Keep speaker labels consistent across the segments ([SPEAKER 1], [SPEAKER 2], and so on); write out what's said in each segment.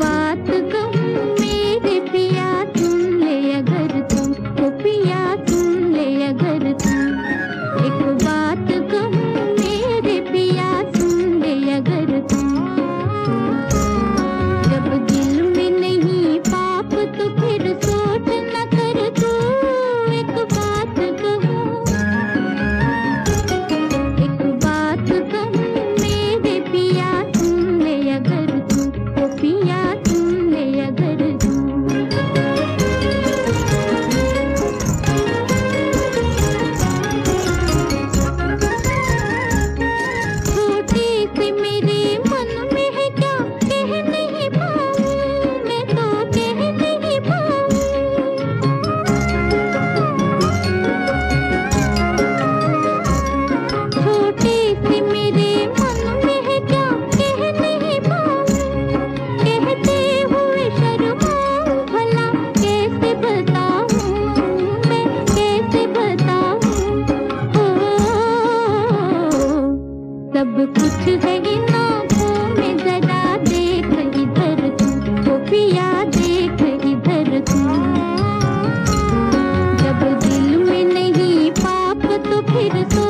[SPEAKER 1] बात कहूँ मेरे पिया तुम ले अगर तुम तो पिया। कुछ ना में जरा देख इधर इधर जब दिल में नहीं पाप तो फिर तो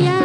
[SPEAKER 1] yeah.